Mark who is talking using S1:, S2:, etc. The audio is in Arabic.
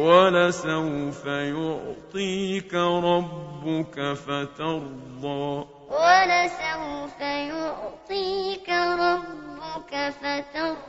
S1: وَلَسَوْفَ يُعْطِيكَ رَبُّكَ فَتَرْضَىٰ. وَلَسَوْفَ يُعْطِيكَ رَبُّكَ فَتَرْضَىٰ.